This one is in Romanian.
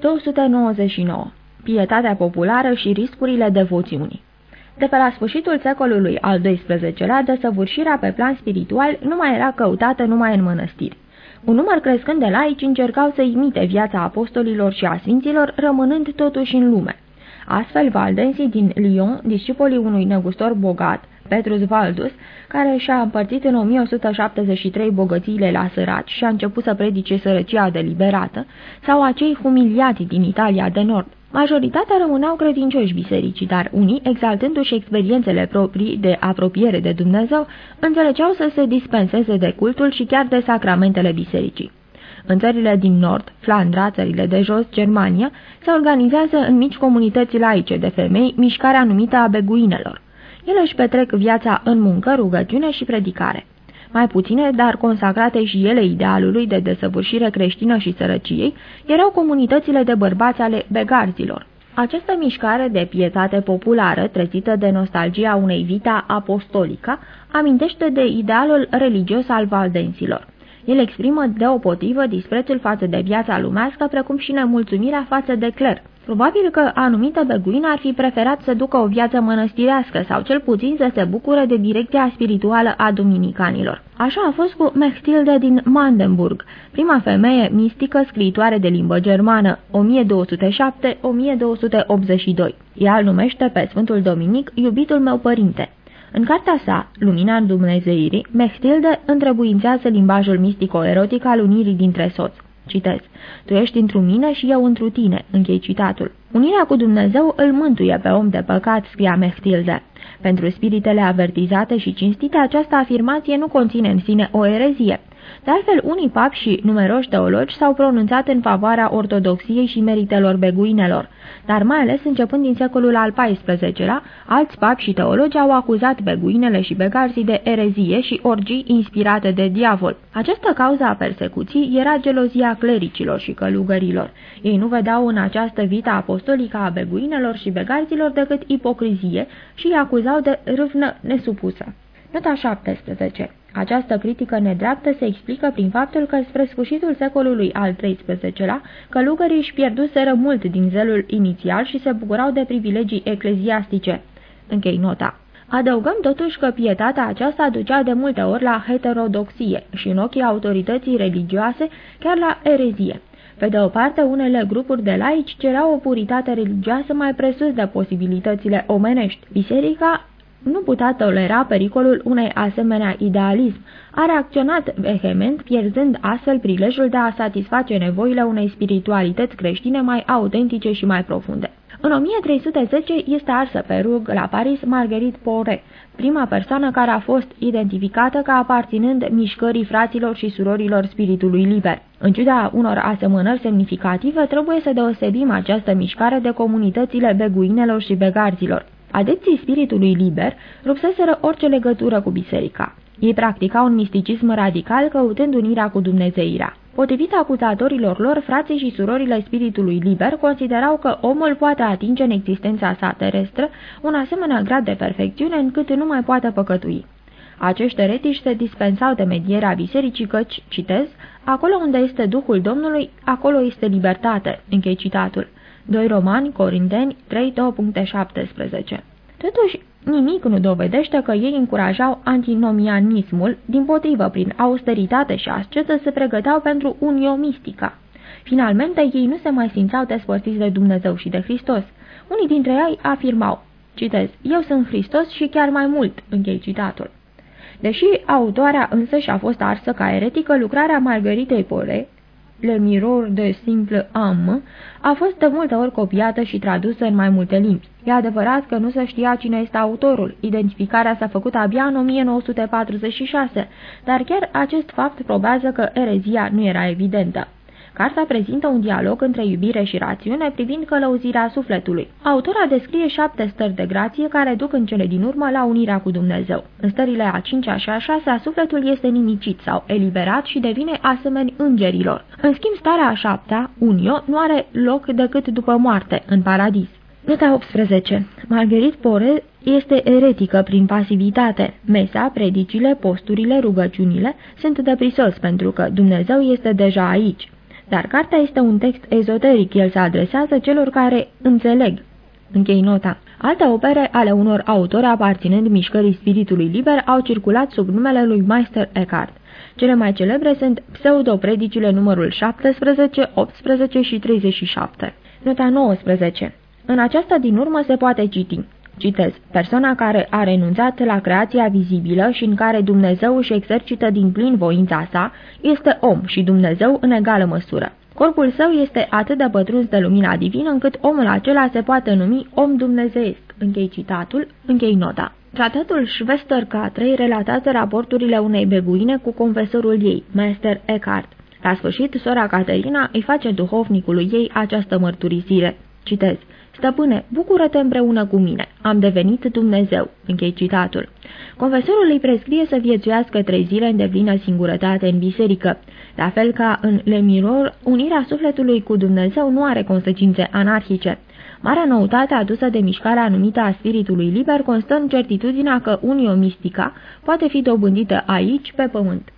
299. Pietatea populară și riscurile devoțiunii De pe la sfârșitul secolului al XII-lea, desăvârșirea pe plan spiritual nu mai era căutată numai în mănăstiri. Un număr crescând de laici încercau să imite viața apostolilor și a sfinților, rămânând totuși în lume. Astfel, valdensii din Lyon, discipolii unui negustor bogat, Petrus Valdus, care și-a împărțit în 1173 bogățiile la săraci și a început să predice sărăcia deliberată, sau acei humiliati din Italia de Nord. Majoritatea rămâneau credincioși bisericii, dar unii, exaltându-și experiențele proprii de apropiere de Dumnezeu, înțelegeau să se dispenseze de cultul și chiar de sacramentele bisericii. În țările din nord, Flandra, țările de jos, Germania, se organizează în mici comunități laice de femei mișcarea numită a beguinelor. Ele își petrec viața în muncă, rugăciune și predicare. Mai puține, dar consacrate și ele idealului de desăvârșire creștină și sărăciei, erau comunitățile de bărbați ale begarzilor. Această mișcare de pietate populară, trezită de nostalgia unei vita apostolică, amintește de idealul religios al valdensilor. El exprimă deopotrivă disprețul față de viața lumească, precum și nemulțumirea față de cler. Probabil că anumite beguini ar fi preferat să ducă o viață mănăstirească sau cel puțin să se bucure de direcția spirituală a dominicanilor. Așa a fost cu Mechtilde din Mandenburg, prima femeie mistică scriitoare de limbă germană, 1207-1282. Ea îl numește pe Sfântul Dominic iubitul meu părinte. În cartea sa, Lumina Dumnezeirii, Mechtilde întrebuințează limbajul mistico-erotic al unirii dintre soți. Citez. Tu ești într mine și eu într tine. Închei citatul. Unirea cu Dumnezeu îl mântuie pe om de păcat, scria Mechtilde. Pentru spiritele avertizate și cinstite, această afirmație nu conține în sine o erezie. De altfel, unii papi și numeroși teologi s-au pronunțat în favoarea ortodoxiei și meritelor beguinelor, dar mai ales începând din secolul al XIV-lea, alți papi și teologi au acuzat beguinele și begarzii de erezie și orgii inspirate de diavol. Această cauză a persecuției era gelozia clericilor și călugărilor. Ei nu vedeau în această vită apostolică a beguinelor și begarzilor decât ipocrizie și îi acuzau de râvnă nesupusă. Nota 17 această critică nedreaptă se explică prin faptul că spre sfârșitul secolului al XIII-lea, călugării își pierduseră mult din zelul inițial și se bucurau de privilegii ecleziastice. Închei nota. Adăugăm totuși că pietatea aceasta ducea de multe ori la heterodoxie și în ochii autorității religioase chiar la erezie. Pe de o parte, unele grupuri de laici cereau o puritate religioasă mai presus de posibilitățile omenești. Biserica nu putea tolera pericolul unei asemenea idealism. A reacționat vehement, pierzând astfel prilejul de a satisface nevoile unei spiritualități creștine mai autentice și mai profunde. În 1310 este arsă pe rug la Paris Marguerite Poré, prima persoană care a fost identificată ca aparținând mișcării fraților și surorilor spiritului liber. În ciuda unor asemănări semnificative, trebuie să deosebim această mișcare de comunitățile beguinelor și begarzilor. Adepții spiritului liber rupseseră orice legătură cu biserica. Ei practicau un misticism radical căutând unirea cu Dumnezeirea. Potrivit acuzatorilor lor, frații și surorile spiritului liber considerau că omul poate atinge în existența sa terestră un asemenea grad de perfecțiune încât nu mai poate păcătui. Acești eretici se dispensau de medierea bisericii căci, citez, acolo unde este Duhul Domnului, acolo este libertate, închei citatul. 2 Romani, Corinteni 3, 2.17 Totuși, nimic nu dovedește că ei încurajau antinomianismul, din potrivă, prin austeritate și ascetă se pregăteau pentru uniomistica. Finalmente, ei nu se mai simțeau despărțiți de Dumnezeu și de Hristos. Unii dintre ei afirmau, citez, eu sunt Hristos și chiar mai mult, închei citatul. Deși autoarea însă și-a fost arsă ca eretică, lucrarea Margaritei Pole, Le Miror de Simple Am a fost de multe ori copiată și tradusă în mai multe limbi. E adevărat că nu se știa cine este autorul, identificarea s-a făcut abia în 1946, dar chiar acest fapt probează că erezia nu era evidentă. Carta prezintă un dialog între iubire și rațiune privind călăuzirea sufletului. Autora descrie șapte stări de grație care duc în cele din urmă la unirea cu Dumnezeu. În stările a cincea și a șasea, sufletul este nimicit sau eliberat și devine asemeni îngerilor. În schimb, starea a șaptea, unio, nu are loc decât după moarte, în paradis. Nota 18. Marguerite Pore este eretică prin pasivitate. Mesa, predicile, posturile, rugăciunile sunt de prisos pentru că Dumnezeu este deja aici. Dar cartea este un text ezoteric, el se adresează celor care înțeleg. Închei nota. Alte opere ale unor autori aparținând mișcării spiritului liber au circulat sub numele lui Meister Eckhart. Cele mai celebre sunt pseudopredicile numărul 17, 18 și 37. Nota 19. În aceasta din urmă se poate citi. Citez. Persoana care a renunțat la creația vizibilă și în care Dumnezeu își exercită din plin voința sa, este om și Dumnezeu în egală măsură. Corpul său este atât de pătruns de lumina divină încât omul acela se poate numi om dumnezeiesc. Închei citatul, închei nota. Tratatul Schwester Catrei relatează raporturile unei beguine cu confesorul ei, Master Eckhart. La sfârșit, sora Caterina îi face duhovnicului ei această mărturisire. Citez. Stăpâne, bucură-te împreună cu mine. Am devenit Dumnezeu. Închei citatul. Confesorul îi prescrie să viețuiască trei zile în deplină singurătate în biserică. La fel ca în Le Miror, unirea sufletului cu Dumnezeu nu are consecințe anarhice. Marea noutate adusă de mișcarea numită a spiritului liber constă în certitudinea că unio mistica poate fi dobândită aici, pe pământ.